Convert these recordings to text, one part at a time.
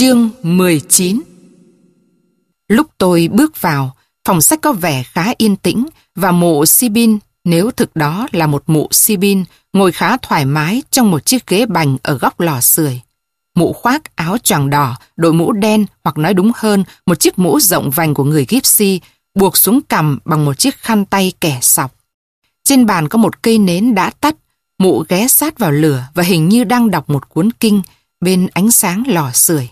Chương 19 Lúc tôi bước vào, phòng sách có vẻ khá yên tĩnh và mụ Sibin, nếu thực đó là một mụ Sibin, ngồi khá thoải mái trong một chiếc ghế bành ở góc lò sưởi. Mụ khoác áo choàng đỏ, đội mũ đen hoặc nói đúng hơn một chiếc mũ rộng vành của người Gypsy buộc xuống cằm bằng một chiếc khăn tay kẻ sọc. Trên bàn có một cây nến đã tắt, mụ ghé sát vào lửa và hình như đang đọc một cuốn kinh bên ánh sáng lò sưởi.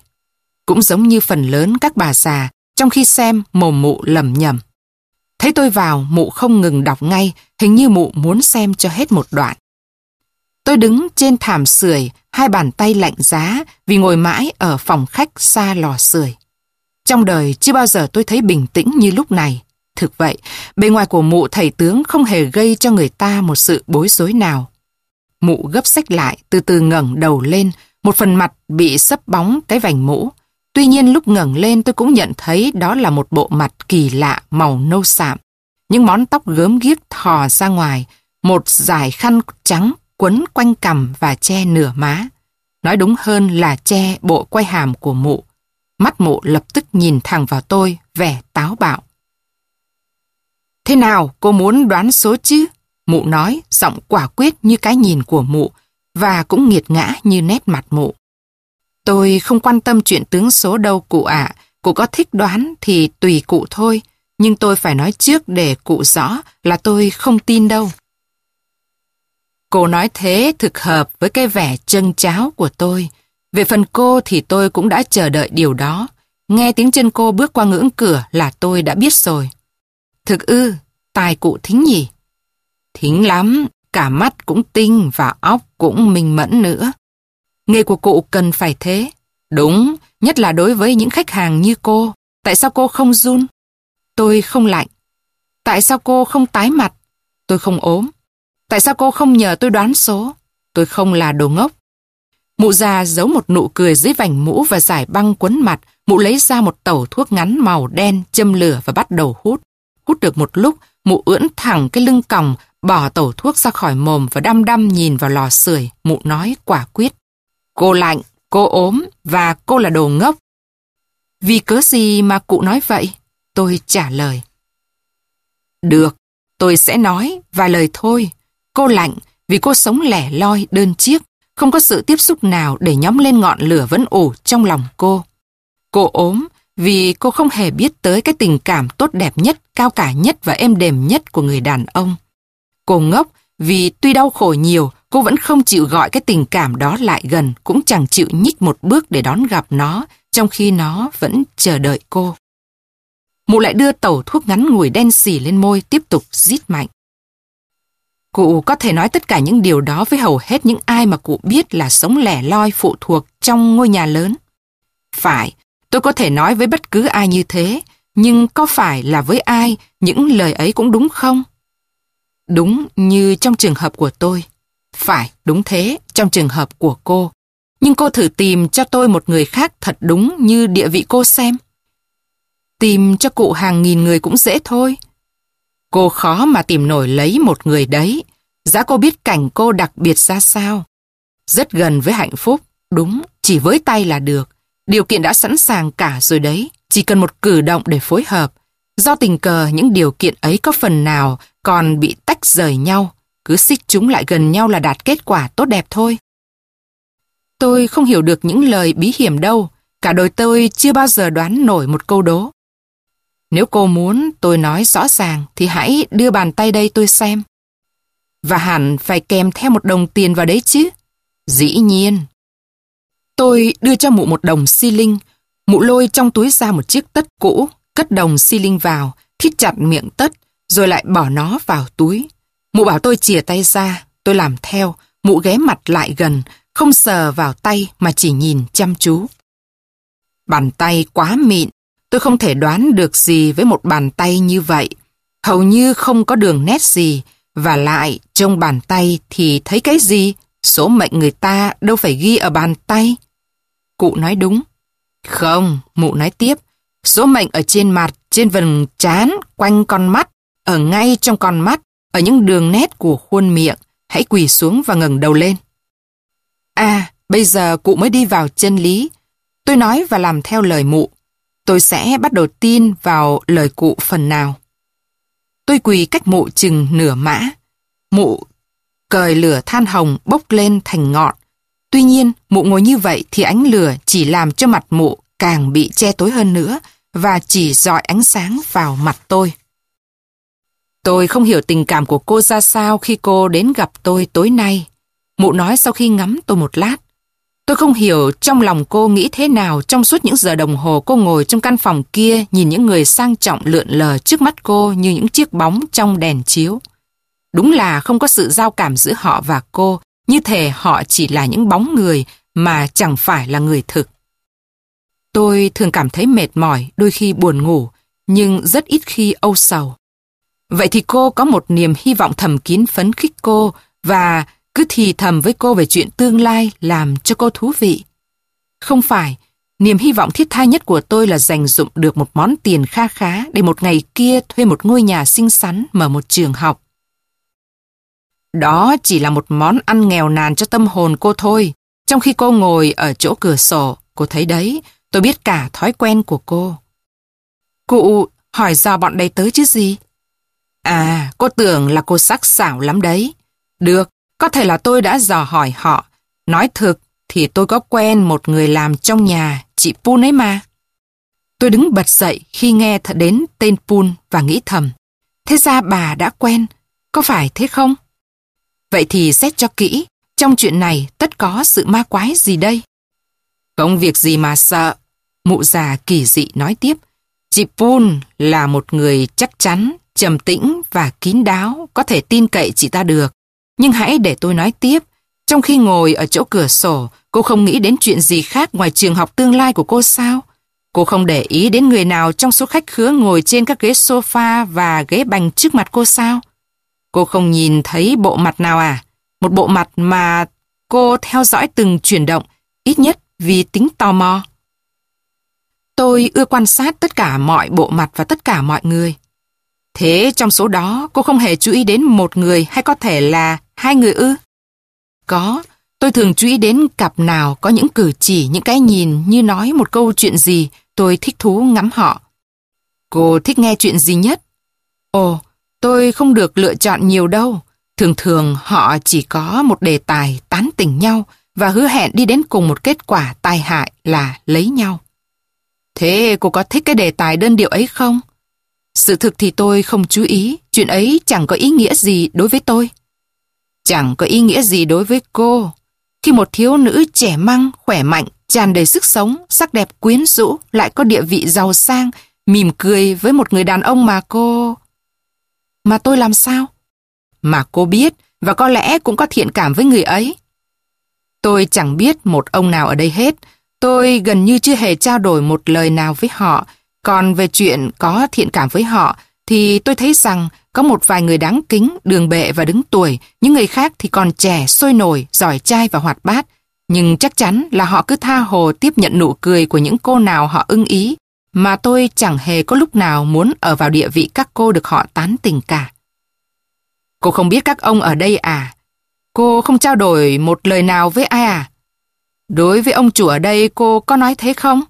Cũng giống như phần lớn các bà già, trong khi xem mồm mụ lầm nhầm. Thấy tôi vào, mụ không ngừng đọc ngay, hình như mụ muốn xem cho hết một đoạn. Tôi đứng trên thảm sưởi, hai bàn tay lạnh giá vì ngồi mãi ở phòng khách xa lò sưởi. Trong đời chưa bao giờ tôi thấy bình tĩnh như lúc này. Thực vậy, bề ngoài của mụ thầy tướng không hề gây cho người ta một sự bối rối nào. Mụ gấp sách lại, từ từ ngẩng đầu lên, một phần mặt bị sấp bóng cái vành mũ. Tuy nhiên lúc ngẩng lên tôi cũng nhận thấy đó là một bộ mặt kỳ lạ màu nâu sạm. Những món tóc gớm ghiếc thò ra ngoài, một dải khăn trắng quấn quanh cằm và che nửa má. Nói đúng hơn là che bộ quay hàm của mụ. Mắt mụ lập tức nhìn thẳng vào tôi, vẻ táo bạo. Thế nào, cô muốn đoán số chứ? Mụ nói, giọng quả quyết như cái nhìn của mụ, và cũng nghiệt ngã như nét mặt mụ. Tôi không quan tâm chuyện tướng số đâu cụ ạ, cụ có thích đoán thì tùy cụ thôi, nhưng tôi phải nói trước để cụ rõ là tôi không tin đâu. Cô nói thế thực hợp với cái vẻ chân cháo của tôi. Về phần cô thì tôi cũng đã chờ đợi điều đó. Nghe tiếng chân cô bước qua ngưỡng cửa là tôi đã biết rồi. Thực ư, tài cụ thính nhỉ? Thính lắm, cả mắt cũng tinh và óc cũng minh mẫn nữa. Nghề của cụ cần phải thế. Đúng, nhất là đối với những khách hàng như cô. Tại sao cô không run? Tôi không lạnh. Tại sao cô không tái mặt? Tôi không ốm. Tại sao cô không nhờ tôi đoán số? Tôi không là đồ ngốc. Mụ già giấu một nụ cười dưới vành mũ và giải băng quấn mặt. Mụ lấy ra một tẩu thuốc ngắn màu đen, châm lửa và bắt đầu hút. Hút được một lúc, mụ ưỡn thẳng cái lưng còng, bỏ tẩu thuốc ra khỏi mồm và đăm đăm nhìn vào lò sưởi. Mụ nói quả quyết. Cô lạnh, cô ốm và cô là đồ ngốc. Vì cớ gì mà cụ nói vậy? Tôi trả lời. Được, tôi sẽ nói vài lời thôi. Cô lạnh vì cô sống lẻ loi đơn chiếc, không có sự tiếp xúc nào để nhóm lên ngọn lửa vẫn ủ trong lòng cô. Cô ốm vì cô không hề biết tới cái tình cảm tốt đẹp nhất, cao cả nhất và êm đềm nhất của người đàn ông. Cô ngốc vì tuy đau khổ nhiều, cô vẫn không chịu gọi cái tình cảm đó lại gần, cũng chẳng chịu nhích một bước để đón gặp nó, trong khi nó vẫn chờ đợi cô. Mụ lại đưa tẩu thuốc ngắn ngủi đen xỉ lên môi, tiếp tục rít mạnh. Cụ có thể nói tất cả những điều đó với hầu hết những ai mà cụ biết là sống lẻ loi phụ thuộc trong ngôi nhà lớn. Phải, tôi có thể nói với bất cứ ai như thế, nhưng có phải là với ai những lời ấy cũng đúng không? Đúng như trong trường hợp của tôi. Phải, đúng thế, trong trường hợp của cô. Nhưng cô thử tìm cho tôi một người khác thật đúng như địa vị cô xem. Tìm cho cụ hàng nghìn người cũng dễ thôi. Cô khó mà tìm nổi lấy một người đấy. Giá cô biết cảnh cô đặc biệt ra sao. Rất gần với hạnh phúc, đúng, chỉ với tay là được. Điều kiện đã sẵn sàng cả rồi đấy, chỉ cần một cử động để phối hợp. Do tình cờ những điều kiện ấy có phần nào còn bị tách rời nhau, cứ xích chúng lại gần nhau là đạt kết quả tốt đẹp thôi. Tôi không hiểu được những lời bí hiểm đâu, cả đời tôi chưa bao giờ đoán nổi một câu đố. Nếu cô muốn tôi nói rõ ràng thì hãy đưa bàn tay đây tôi xem. Và hẳn phải kèm theo một đồng tiền vào đấy chứ. Dĩ nhiên. Tôi đưa cho mụ một đồng xi linh. Mụ lôi trong túi ra một chiếc tất cũ, cất đồng xi linh vào, thít chặt miệng tất, rồi lại bỏ nó vào túi. Mụ bảo tôi chìa tay ra, tôi làm theo, mụ ghé mặt lại gần, không sờ vào tay mà chỉ nhìn chăm chú. Bàn tay quá mịn, tôi không thể đoán được gì với một bàn tay như vậy. Hầu như không có đường nét gì, và lại trong bàn tay thì thấy cái gì? Số mệnh người ta đâu phải ghi ở bàn tay. Cụ nói đúng. Không, mụ nói tiếp. Số mệnh ở trên mặt, trên vần trán, quanh con mắt, ở ngay trong con mắt, ở những đường nét của khuôn miệng. Hãy quỳ xuống và ngẩng đầu lên. À, bây giờ cụ mới đi vào chân lý. Tôi nói và làm theo lời mụ. Tôi sẽ bắt đầu tin vào lời cụ phần nào. Tôi quỳ cách mụ chừng nửa mã. Mụ cời lửa than hồng bốc lên thành ngọn. Tuy nhiên, mụ ngồi như vậy thì ánh lửa chỉ làm cho mặt mụ càng bị che tối hơn nữa và chỉ dọi ánh sáng vào mặt tôi. Tôi không hiểu tình cảm của cô ra sao khi cô đến gặp tôi tối nay. Mụ nói sau khi ngắm tôi một lát. Tôi không hiểu trong lòng cô nghĩ thế nào trong suốt những giờ đồng hồ cô ngồi trong căn phòng kia nhìn những người sang trọng lượn lờ trước mắt cô như những chiếc bóng trong đèn chiếu. Đúng là không có sự giao cảm giữa họ và cô, như thể họ chỉ là những bóng người mà chẳng phải là người thực. Tôi thường cảm thấy mệt mỏi, đôi khi buồn ngủ, nhưng rất ít khi âu sầu. Vậy thì cô có một niềm hy vọng thầm kín phấn khích cô và cứ thì thầm với cô về chuyện tương lai làm cho cô thú vị. Không phải, niềm hy vọng thiết tha nhất của tôi là dành dụng được một món tiền kha khá để một ngày kia thuê một ngôi nhà xinh xắn mở một trường học. Đó chỉ là một món ăn nghèo nàn cho tâm hồn cô thôi. Trong khi cô ngồi ở chỗ cửa sổ, cô thấy đấy, tôi biết cả thói quen của cô. Cụ hỏi do bọn đây tới chứ gì? Cô tưởng là cô sắc sảo lắm đấy. Được, có thể là tôi đã dò hỏi họ. Nói thực thì tôi có quen một người làm trong nhà, chị Pun ấy mà. Tôi đứng bật dậy khi nghe thật đến tên Pun và nghĩ thầm. Thế ra bà đã quen, có phải thế không? Vậy thì xét cho kỹ, trong chuyện này tất có sự ma quái gì đây? Không việc gì mà sợ. Mụ già kỳ dị nói tiếp. Chị Pun là một người chắc chắn, trầm tĩnh và kín đáo, có thể tin cậy chị ta được. Nhưng hãy để tôi nói tiếp. Trong khi ngồi ở chỗ cửa sổ, cô không nghĩ đến chuyện gì khác ngoài trường học tương lai của cô sao? Cô không để ý đến người nào trong số khách khứa ngồi trên các ghế sofa và ghế bành trước mặt cô sao? Cô không nhìn thấy bộ mặt nào à? Một bộ mặt mà cô theo dõi từng chuyển động, ít nhất vì tính tò mò. Tôi ưa quan sát tất cả mọi bộ mặt và tất cả mọi người. Thế trong số đó cô không hề chú ý đến một người hay có thể là hai người ư? Có, tôi thường chú ý đến cặp nào có những cử chỉ, những cái nhìn như nói một câu chuyện gì, tôi thích thú ngắm họ. Cô thích nghe chuyện gì nhất? Ồ, tôi không được lựa chọn nhiều đâu. Thường thường họ chỉ có một đề tài tán tỉnh nhau và hứa hẹn đi đến cùng một kết quả tai hại là lấy nhau. Thế cô có thích cái đề tài đơn điệu ấy không? Sự thực thì tôi không chú ý, chuyện ấy chẳng có ý nghĩa gì đối với tôi. Chẳng có ý nghĩa gì đối với cô. Khi một thiếu nữ trẻ măng, khỏe mạnh, tràn đầy sức sống, sắc đẹp quyến rũ, lại có địa vị giàu sang, mỉm cười với một người đàn ông mà cô... Mà tôi làm sao? Mà cô biết, và có lẽ cũng có thiện cảm với người ấy. Tôi chẳng biết một ông nào ở đây hết. Tôi gần như chưa hề trao đổi một lời nào với họ. Còn về chuyện có thiện cảm với họ, thì tôi thấy rằng có một vài người đáng kính, đường bệ và đứng tuổi, những người khác thì còn trẻ, sôi nổi, giỏi trai và hoạt bát. Nhưng chắc chắn là họ cứ tha hồ tiếp nhận nụ cười của những cô nào họ ưng ý, mà tôi chẳng hề có lúc nào muốn ở vào địa vị các cô được họ tán tình cả. Cô không biết các ông ở đây à? Cô không trao đổi một lời nào với ai à? Đối với ông chủ ở đây cô có nói thế không?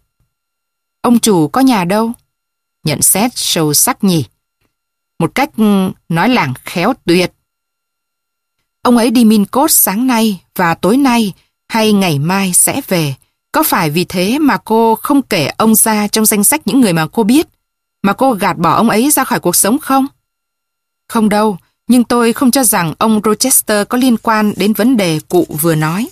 Ông chủ có nhà đâu? Nhận xét sâu sắc nhỉ? Một cách ừ, nói làng khéo tuyệt. Ông ấy đi Min Cốt sáng nay và tối nay hay ngày mai sẽ về. Có phải vì thế mà cô không kể ông ra trong danh sách những người mà cô biết? Mà cô gạt bỏ ông ấy ra khỏi cuộc sống không? Không đâu, nhưng tôi không cho rằng ông Rochester có liên quan đến vấn đề cụ vừa nói.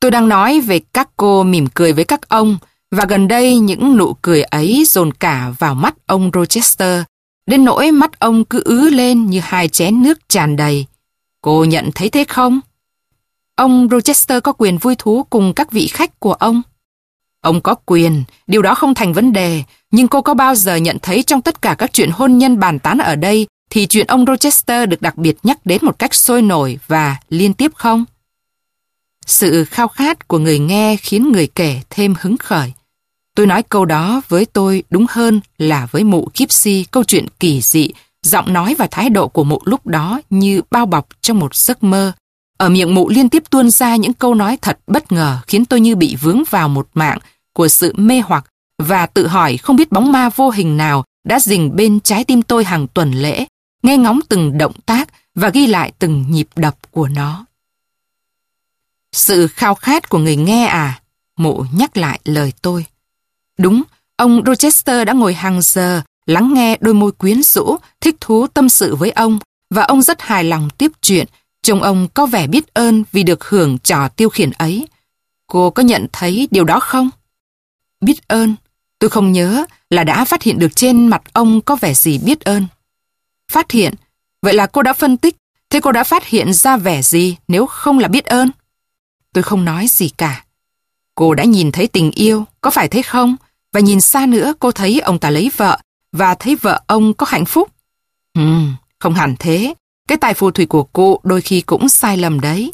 Tôi đang nói về các cô mỉm cười với các ông, và gần đây những nụ cười ấy dồn cả vào mắt ông Rochester, đến nỗi mắt ông cứ ứ lên như hai chén nước tràn đầy. Cô nhận thấy thế không? Ông Rochester có quyền vui thú cùng các vị khách của ông. Ông có quyền, điều đó không thành vấn đề, nhưng cô có bao giờ nhận thấy trong tất cả các chuyện hôn nhân bàn tán ở đây thì chuyện ông Rochester được đặc biệt nhắc đến một cách sôi nổi và liên tiếp không? Sự khao khát của người nghe khiến người kể thêm hứng khởi. Tôi nói câu đó với tôi đúng hơn là với mụ Kipsy câu chuyện kỳ dị, giọng nói và thái độ của mụ lúc đó như bao bọc trong một giấc mơ. Ở miệng mụ liên tiếp tuôn ra những câu nói thật bất ngờ khiến tôi như bị vướng vào một mạng của sự mê hoặc và tự hỏi không biết bóng ma vô hình nào đã dình bên trái tim tôi hàng tuần lễ, nghe ngóng từng động tác và ghi lại từng nhịp đập của nó. Sự khao khát của người nghe à? Mụ nhắc lại lời tôi. Đúng, ông Rochester đã ngồi hàng giờ lắng nghe đôi môi quyến rũ, thích thú tâm sự với ông và ông rất hài lòng tiếp chuyện, trông ông có vẻ biết ơn vì được hưởng trò tiêu khiển ấy. Cô có nhận thấy điều đó không? Biết ơn, tôi không nhớ là đã phát hiện được trên mặt ông có vẻ gì biết ơn. Phát hiện, vậy là cô đã phân tích, thế cô đã phát hiện ra vẻ gì nếu không là biết ơn? Tôi không nói gì cả. Cô đã nhìn thấy tình yêu, có phải thế không? Và nhìn xa nữa cô thấy ông ta lấy vợ và thấy vợ ông có hạnh phúc. Ừ, không hẳn thế. Cái tài phù thủy của cô đôi khi cũng sai lầm đấy.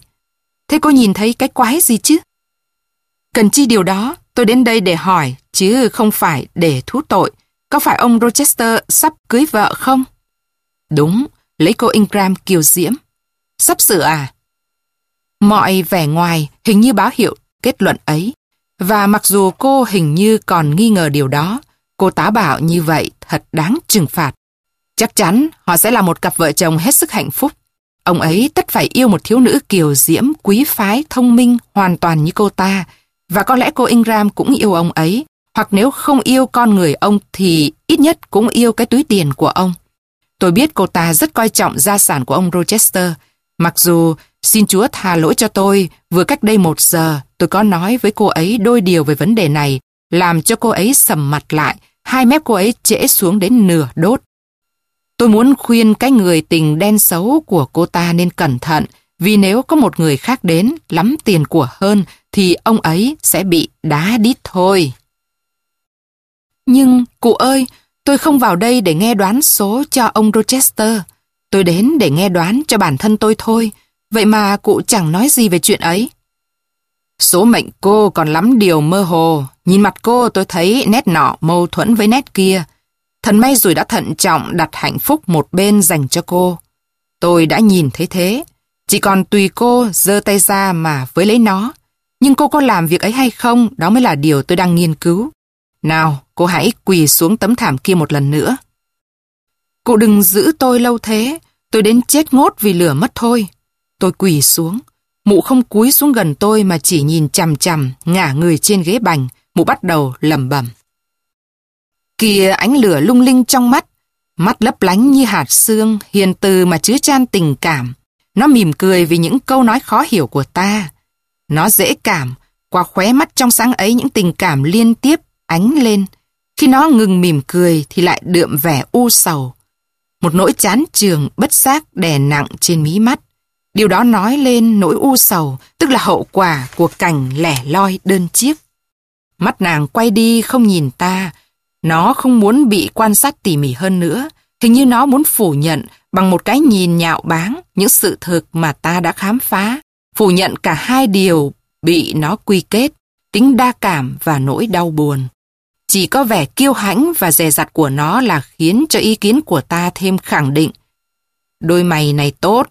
Thế cô nhìn thấy cái quái gì chứ? Cần chi điều đó, tôi đến đây để hỏi, chứ không phải để thú tội. Có phải ông Rochester sắp cưới vợ không? Đúng, lấy cô Ingram kiều diễm. Sắp sửa à? Mọi vẻ ngoài hình như báo hiệu kết luận ấy. Và mặc dù cô hình như còn nghi ngờ điều đó, cô tá bảo như vậy thật đáng trừng phạt. Chắc chắn họ sẽ là một cặp vợ chồng hết sức hạnh phúc. Ông ấy tất phải yêu một thiếu nữ kiều diễm, quý phái, thông minh, hoàn toàn như cô ta. Và có lẽ cô Ingram cũng yêu ông ấy. Hoặc nếu không yêu con người ông thì ít nhất cũng yêu cái túi tiền của ông. Tôi biết cô ta rất coi trọng gia sản của ông Rochester. Mặc dù Xin Chúa tha lỗi cho tôi, vừa cách đây một giờ tôi có nói với cô ấy đôi điều về vấn đề này, làm cho cô ấy sầm mặt lại, hai mép cô ấy trễ xuống đến nửa đốt. Tôi muốn khuyên cái người tình đen xấu của cô ta nên cẩn thận, vì nếu có một người khác đến, lắm tiền của hơn, thì ông ấy sẽ bị đá đít thôi. Nhưng, cụ ơi, tôi không vào đây để nghe đoán số cho ông Rochester. Tôi đến để nghe đoán cho bản thân tôi thôi. Vậy mà cụ chẳng nói gì về chuyện ấy. Số mệnh cô còn lắm điều mơ hồ. Nhìn mặt cô tôi thấy nét nọ mâu thuẫn với nét kia. Thần may rồi đã thận trọng đặt hạnh phúc một bên dành cho cô. Tôi đã nhìn thấy thế. Chỉ còn tùy cô giơ tay ra mà với lấy nó. Nhưng cô có làm việc ấy hay không, đó mới là điều tôi đang nghiên cứu. Nào, cô hãy quỳ xuống tấm thảm kia một lần nữa. Cụ đừng giữ tôi lâu thế, tôi đến chết ngốt vì lửa mất thôi. Tôi quỳ xuống. Mụ không cúi xuống gần tôi mà chỉ nhìn chằm chằm, ngả người trên ghế bành. Mụ bắt đầu lầm bẩm Kìa ánh lửa lung linh trong mắt. Mắt lấp lánh như hạt xương, hiền từ mà chứa chan tình cảm. Nó mỉm cười vì những câu nói khó hiểu của ta. Nó dễ cảm, qua khóe mắt trong sáng ấy những tình cảm liên tiếp ánh lên. Khi nó ngừng mỉm cười thì lại đượm vẻ u sầu. Một nỗi chán trường bất giác đè nặng trên mí mắt. Điều đó nói lên nỗi u sầu, tức là hậu quả của cảnh lẻ loi đơn chiếc. Mắt nàng quay đi không nhìn ta, nó không muốn bị quan sát tỉ mỉ hơn nữa, hình như nó muốn phủ nhận bằng một cái nhìn nhạo báng những sự thực mà ta đã khám phá, phủ nhận cả hai điều bị nó quy kết, tính đa cảm và nỗi đau buồn. Chỉ có vẻ kiêu hãnh và dè dặt của nó là khiến cho ý kiến của ta thêm khẳng định. Đôi mày này tốt,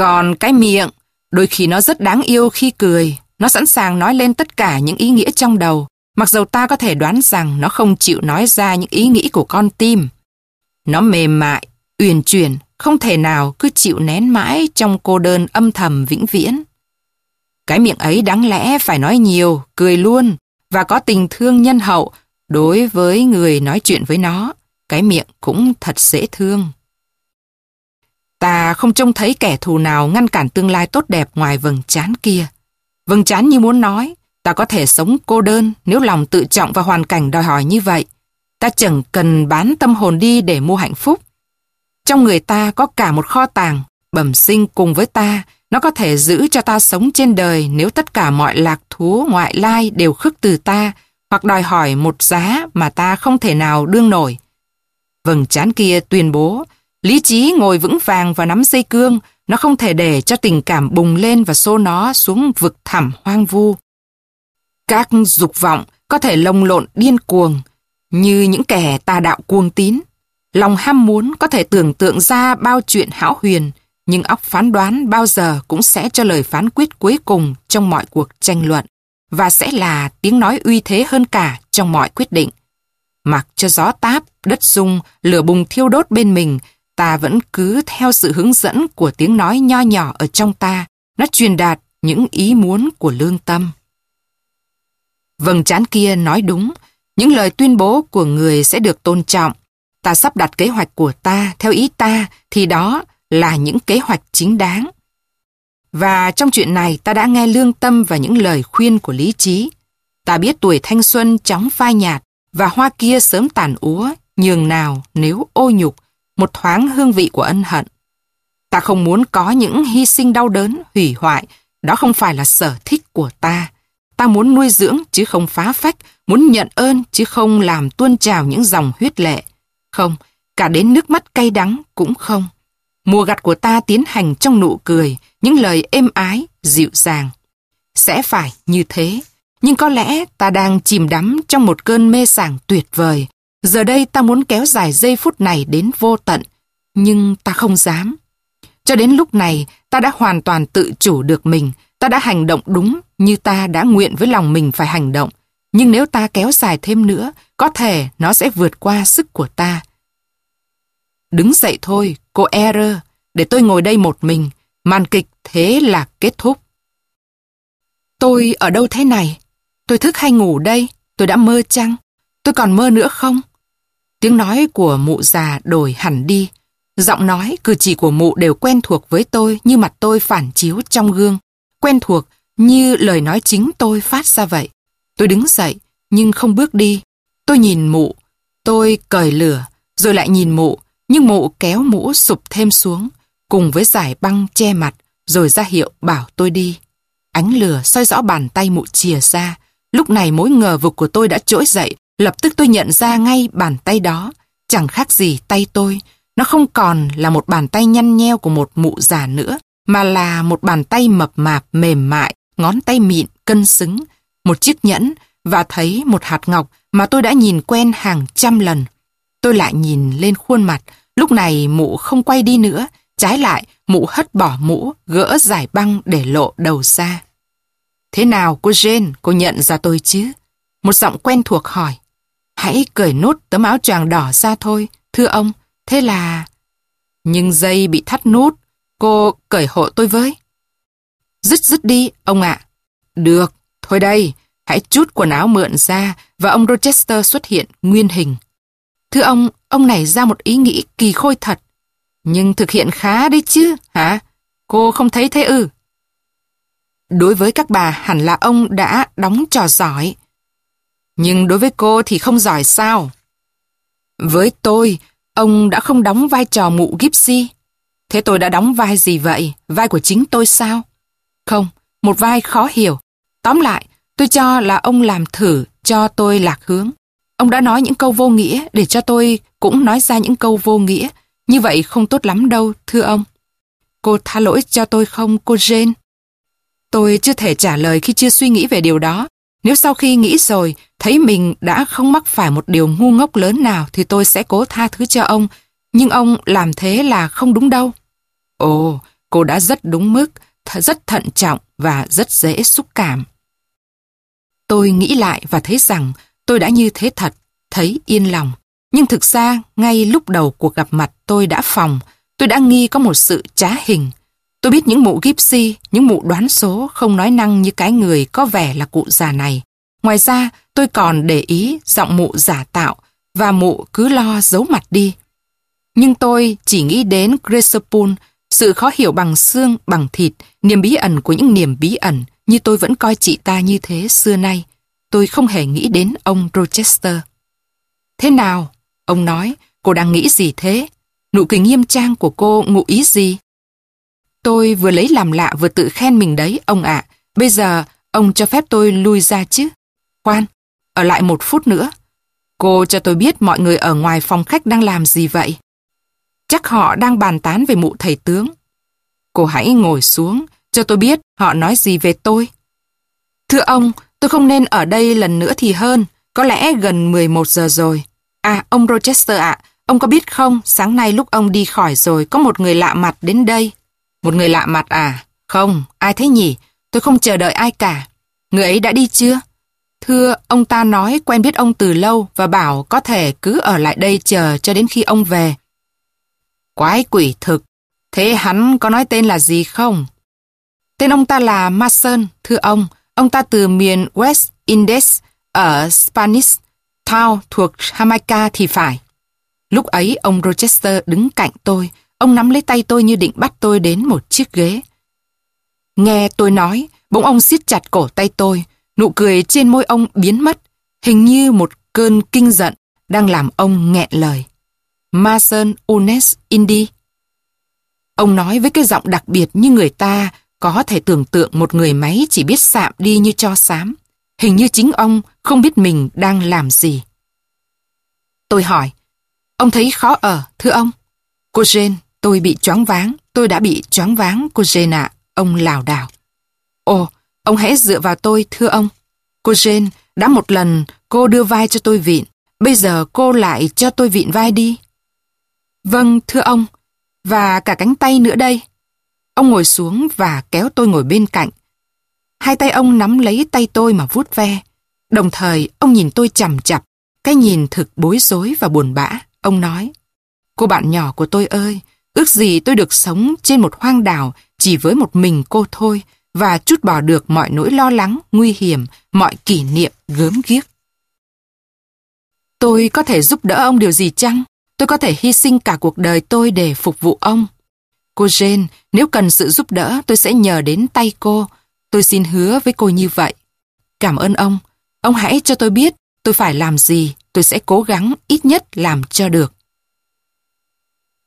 còn cái miệng, đôi khi nó rất đáng yêu khi cười. Nó sẵn sàng nói lên tất cả những ý nghĩa trong đầu, mặc dầu ta có thể đoán rằng nó không chịu nói ra những ý nghĩ của con tim. Nó mềm mại, uyển chuyển, không thể nào cứ chịu nén mãi trong cô đơn âm thầm vĩnh viễn. Cái miệng ấy đáng lẽ phải nói nhiều, cười luôn, và có tình thương nhân hậu đối với người nói chuyện với nó. Cái miệng cũng thật dễ thương. Ta không trông thấy kẻ thù nào ngăn cản tương lai tốt đẹp ngoài vầng trán kia. Vầng trán như muốn nói, ta có thể sống cô đơn nếu lòng tự trọng và hoàn cảnh đòi hỏi như vậy. Ta chẳng cần bán tâm hồn đi để mua hạnh phúc. Trong người ta có cả một kho tàng, bẩm sinh cùng với ta, nó có thể giữ cho ta sống trên đời nếu tất cả mọi lạc thú ngoại lai đều khước từ ta, hoặc đòi hỏi một giá mà ta không thể nào đương nổi. Vầng trán kia tuyên bố, Lý trí ngồi vững vàng và nắm dây cương, nó không thể để cho tình cảm bùng lên và xô nó xuống vực thẳm hoang vu. Các dục vọng có thể lồng lộn điên cuồng, như những kẻ tà đạo cuồng tín. Lòng ham muốn có thể tưởng tượng ra bao chuyện hão huyền, nhưng óc phán đoán bao giờ cũng sẽ cho lời phán quyết cuối cùng trong mọi cuộc tranh luận và sẽ là tiếng nói uy thế hơn cả trong mọi quyết định. Mặc cho gió táp, đất rung, lửa bùng thiêu đốt bên mình, ta vẫn cứ theo sự hướng dẫn của tiếng nói nho nhỏ ở trong ta, nó truyền đạt những ý muốn của lương tâm. Vầng trán kia nói đúng, những lời tuyên bố của người sẽ được tôn trọng. Ta sắp đặt kế hoạch của ta theo ý ta thì đó là những kế hoạch chính đáng. Và trong chuyện này ta đã nghe lương tâm và những lời khuyên của lý trí. Ta biết tuổi thanh xuân chóng phai nhạt và hoa kia sớm tàn úa, nhường nào nếu ô nhục, một thoáng hương vị của ân hận. Ta không muốn có những hy sinh đau đớn, hủy hoại, đó không phải là sở thích của ta. Ta muốn nuôi dưỡng chứ không phá phách, muốn nhận ơn chứ không làm tuôn trào những dòng huyết lệ. Không, cả đến nước mắt cay đắng cũng không. Mùa gặt của ta tiến hành trong nụ cười, những lời êm ái, dịu dàng. Sẽ phải như thế, nhưng có lẽ ta đang chìm đắm trong một cơn mê sảng tuyệt vời. Giờ đây ta muốn kéo dài giây phút này đến vô tận, nhưng ta không dám. Cho đến lúc này, ta đã hoàn toàn tự chủ được mình, ta đã hành động đúng như ta đã nguyện với lòng mình phải hành động. Nhưng nếu ta kéo dài thêm nữa, có thể nó sẽ vượt qua sức của ta. Đứng dậy thôi, cô Error, để tôi ngồi đây một mình. Màn kịch thế là kết thúc. Tôi ở đâu thế này? Tôi thức hay ngủ đây? Tôi đã mơ chăng? Tôi còn mơ nữa không? Tiếng nói của mụ già đổi hẳn đi. Giọng nói, cử chỉ của mụ đều quen thuộc với tôi như mặt tôi phản chiếu trong gương. Quen thuộc như lời nói chính tôi phát ra vậy. Tôi đứng dậy, nhưng không bước đi. Tôi nhìn mụ, tôi cởi lửa, rồi lại nhìn mụ, nhưng mụ kéo mũ sụp thêm xuống, cùng với giải băng che mặt, rồi ra hiệu bảo tôi đi. Ánh lửa soi rõ bàn tay mụ chìa ra. Lúc này mối ngờ vực của tôi đã trỗi dậy, lập tức tôi nhận ra ngay bàn tay đó. Chẳng khác gì tay tôi. Nó không còn là một bàn tay nhăn nheo của một mụ già nữa, mà là một bàn tay mập mạp, mềm mại, ngón tay mịn, cân xứng, một chiếc nhẫn và thấy một hạt ngọc mà tôi đã nhìn quen hàng trăm lần. Tôi lại nhìn lên khuôn mặt, lúc này mụ không quay đi nữa, trái lại mụ hất bỏ mũ, gỡ giải băng để lộ đầu ra. Thế nào cô Jane, cô nhận ra tôi chứ? Một giọng quen thuộc hỏi. Hãy cởi nốt tấm áo choàng đỏ ra thôi, thưa ông, thế là... Nhưng dây bị thắt nút, cô cởi hộ tôi với. Dứt dứt đi, ông ạ. Được, thôi đây, hãy chút quần áo mượn ra và ông Rochester xuất hiện nguyên hình. Thưa ông, ông này ra một ý nghĩ kỳ khôi thật. Nhưng thực hiện khá đấy chứ, hả? Cô không thấy thế ư? Đối với các bà hẳn là ông đã đóng trò giỏi. Nhưng đối với cô thì không giỏi sao? Với tôi, ông đã không đóng vai trò mụ Gipsy. Thế tôi đã đóng vai gì vậy? Vai của chính tôi sao? Không, một vai khó hiểu. Tóm lại, tôi cho là ông làm thử cho tôi lạc hướng. Ông đã nói những câu vô nghĩa để cho tôi cũng nói ra những câu vô nghĩa. Như vậy không tốt lắm đâu, thưa ông. Cô tha lỗi cho tôi không, cô Jane? Tôi chưa thể trả lời khi chưa suy nghĩ về điều đó. Nếu sau khi nghĩ rồi, thấy mình đã không mắc phải một điều ngu ngốc lớn nào thì tôi sẽ cố tha thứ cho ông. Nhưng ông làm thế là không đúng đâu. Ồ, cô đã rất đúng mức, rất thận trọng và rất dễ xúc cảm. Tôi nghĩ lại và thấy rằng tôi đã như thế thật, thấy yên lòng. Nhưng thực ra, ngay lúc đầu cuộc gặp mặt tôi đã phòng, tôi đã nghi có một sự trá hình. Tôi biết những mụ gypsy, những mụ đoán số không nói năng như cái người có vẻ là cụ già này. Ngoài ra, tôi còn để ý giọng mụ giả tạo và mụ cứ lo giấu mặt đi. Nhưng tôi chỉ nghĩ đến Gresopun, sự khó hiểu bằng xương, bằng thịt, niềm bí ẩn của những niềm bí ẩn, như tôi vẫn coi chị ta như thế xưa nay. Tôi không hề nghĩ đến ông Rochester. Thế nào? Ông nói, cô đang nghĩ gì thế? Nụ cười nghiêm trang của cô ngụ ý gì? Tôi vừa lấy làm lạ vừa tự khen mình đấy, ông ạ. Bây giờ, ông cho phép tôi lui ra chứ? Khoan, ở lại một phút nữa. Cô cho tôi biết mọi người ở ngoài phòng khách đang làm gì vậy? Chắc họ đang bàn tán về mụ thầy tướng. Cô hãy ngồi xuống, cho tôi biết họ nói gì về tôi. Thưa ông, tôi không nên ở đây lần nữa thì hơn. Có lẽ gần 11 giờ rồi. À, ông Rochester ạ, ông có biết không, sáng nay lúc ông đi khỏi rồi có một người lạ mặt đến đây. Một người lạ mặt à? Không, ai thế nhỉ? Tôi không chờ đợi ai cả. Người ấy đã đi chưa? Thưa, ông ta nói quen biết ông từ lâu và bảo có thể cứ ở lại đây chờ cho đến khi ông về. Quái quỷ thực. Thế hắn có nói tên là gì không? Tên ông ta là Mason, thưa ông. Ông ta từ miền West Indies ở Spanish Town thuộc Jamaica thì phải. Lúc ấy ông Rochester đứng cạnh tôi. Ông nắm lấy tay tôi như định bắt tôi đến một chiếc ghế. Nghe tôi nói, bỗng ông siết chặt cổ tay tôi. Nụ cười trên môi ông biến mất, hình như một cơn kinh giận đang làm ông nghẹn lời. Mason Unes Indi. Ông nói với cái giọng đặc biệt như người ta có thể tưởng tượng một người máy chỉ biết sạm đi như cho xám. Hình như chính ông không biết mình đang làm gì. Tôi hỏi, ông thấy khó ở, thưa ông? Cô Jane, tôi bị choáng váng, tôi đã bị choáng váng, cô Jane ạ, ông lảo đảo. Ồ, ông hãy dựa vào tôi, thưa ông. Cô Jane, đã một lần cô đưa vai cho tôi vịn, bây giờ cô lại cho tôi vịn vai đi. Vâng, thưa ông, và cả cánh tay nữa đây. Ông ngồi xuống và kéo tôi ngồi bên cạnh. Hai tay ông nắm lấy tay tôi mà vuốt ve. Đồng thời, ông nhìn tôi chằm chặp, cái nhìn thực bối rối và buồn bã. Ông nói, cô bạn nhỏ của tôi ơi, ước gì tôi được sống trên một hoang đảo chỉ với một mình cô thôi và chút bỏ được mọi nỗi lo lắng, nguy hiểm, mọi kỷ niệm gớm ghiếc. Tôi có thể giúp đỡ ông điều gì chăng? Tôi có thể hy sinh cả cuộc đời tôi để phục vụ ông. Cô Jane, nếu cần sự giúp đỡ, tôi sẽ nhờ đến tay cô. Tôi xin hứa với cô như vậy. Cảm ơn ông. Ông hãy cho tôi biết tôi phải làm gì. Tôi sẽ cố gắng ít nhất làm cho được.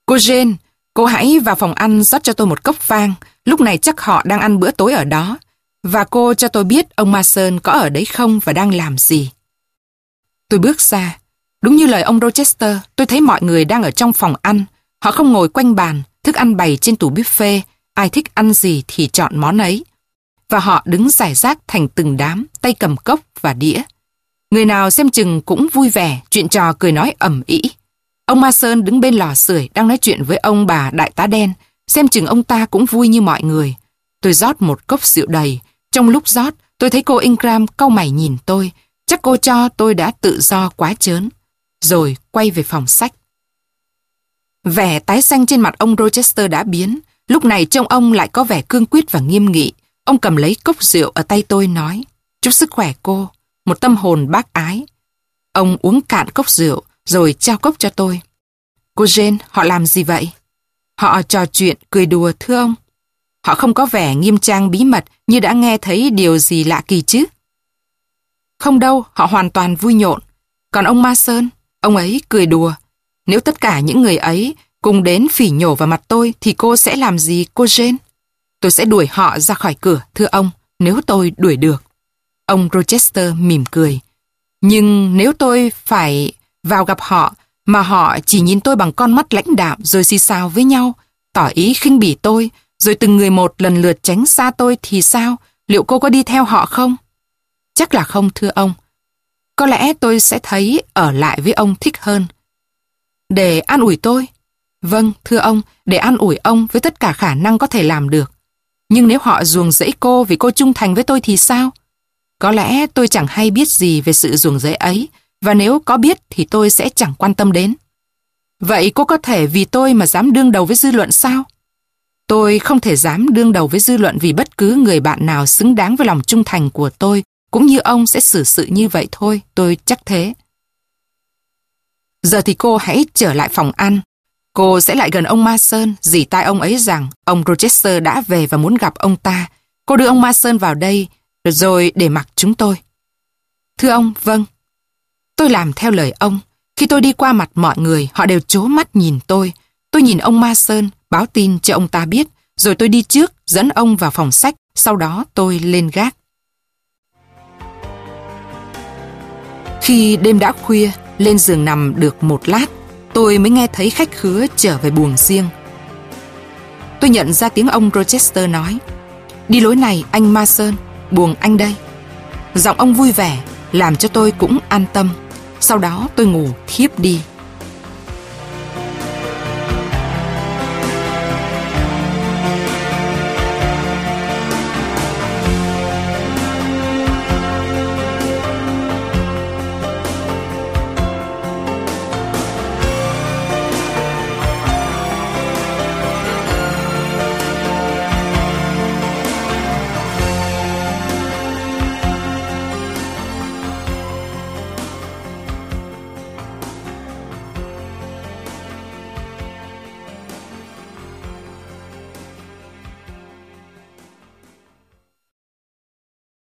Cô Jane, cô hãy vào phòng ăn rót cho tôi một cốc vang. Lúc này chắc họ đang ăn bữa tối ở đó. Và cô cho tôi biết ông Mason có ở đấy không và đang làm gì. Tôi bước ra. Đúng như lời ông Rochester, tôi thấy mọi người đang ở trong phòng ăn. Họ không ngồi quanh bàn, thức ăn bày trên tủ buffet, ai thích ăn gì thì chọn món ấy. Và họ đứng giải rác thành từng đám, tay cầm cốc và đĩa. Người nào xem chừng cũng vui vẻ, chuyện trò cười nói ẩm ý Ông ma sơn đứng bên lò sưởi đang nói chuyện với ông bà đại tá đen, xem chừng ông ta cũng vui như mọi người. Tôi rót một cốc rượu đầy. Trong lúc rót, tôi thấy cô Ingram cau mày nhìn tôi. Chắc cô cho tôi đã tự do quá chớn. Rồi quay về phòng sách. Vẻ tái xanh trên mặt ông Rochester đã biến. Lúc này trông ông lại có vẻ cương quyết và nghiêm nghị. Ông cầm lấy cốc rượu ở tay tôi nói. Chúc sức khỏe cô. Một tâm hồn bác ái. Ông uống cạn cốc rượu rồi trao cốc cho tôi. Cô Jane, họ làm gì vậy? Họ trò chuyện, cười đùa thưa ông. Họ không có vẻ nghiêm trang bí mật như đã nghe thấy điều gì lạ kỳ chứ. Không đâu, họ hoàn toàn vui nhộn. Còn ông Ma Sơn, ông ấy cười đùa. Nếu tất cả những người ấy cùng đến phỉ nhổ vào mặt tôi thì cô sẽ làm gì cô Jane? Tôi sẽ đuổi họ ra khỏi cửa, thưa ông, nếu tôi đuổi được. Ông Rochester mỉm cười. Nhưng nếu tôi phải vào gặp họ mà họ chỉ nhìn tôi bằng con mắt lãnh đạm rồi xì xào với nhau, tỏ ý khinh bỉ tôi, rồi từng người một lần lượt tránh xa tôi thì sao? Liệu cô có đi theo họ không? Chắc là không thưa ông. Có lẽ tôi sẽ thấy ở lại với ông thích hơn. Để an ủi tôi? Vâng, thưa ông, để an ủi ông với tất cả khả năng có thể làm được. Nhưng nếu họ ruồng rẫy cô vì cô trung thành với tôi thì sao? Có lẽ tôi chẳng hay biết gì về sự ruồng rẫy ấy, và nếu có biết thì tôi sẽ chẳng quan tâm đến. Vậy cô có thể vì tôi mà dám đương đầu với dư luận sao? Tôi không thể dám đương đầu với dư luận vì bất cứ người bạn nào xứng đáng với lòng trung thành của tôi, cũng như ông sẽ xử sự như vậy thôi, tôi chắc thế. Giờ thì cô hãy trở lại phòng ăn. Cô sẽ lại gần ông Mason, dì tai ông ấy rằng ông Rochester đã về và muốn gặp ông ta. Cô đưa ông Mason vào đây, rồi để mặc chúng tôi. Thưa ông, vâng. Tôi làm theo lời ông. Khi tôi đi qua mặt mọi người, họ đều chố mắt nhìn tôi. Tôi nhìn ông Ma Sơn, báo tin cho ông ta biết, rồi tôi đi trước, dẫn ông vào phòng sách, sau đó tôi lên gác. Khi đêm đã khuya, lên giường nằm được một lát, tôi mới nghe thấy khách khứa trở về buồng riêng. Tôi nhận ra tiếng ông Rochester nói, đi lối này anh Ma Sơn, buồng anh đây. Giọng ông vui vẻ, làm cho tôi cũng an tâm. Sau đó tôi ngủ thiếp đi.